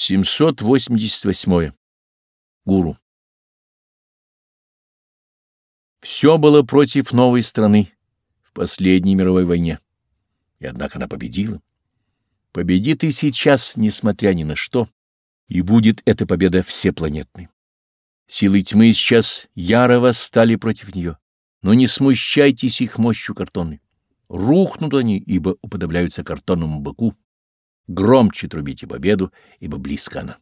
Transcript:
788. Гуру. Все было против новой страны в последней мировой войне, и однако она победила. Победит и сейчас, несмотря ни на что, и будет эта победа всепланетной. Силы тьмы сейчас яро восстали против нее, но не смущайтесь их мощью картонной. Рухнут они, ибо уподобляются картонному быку. Громче трубите победу, ибо близко она.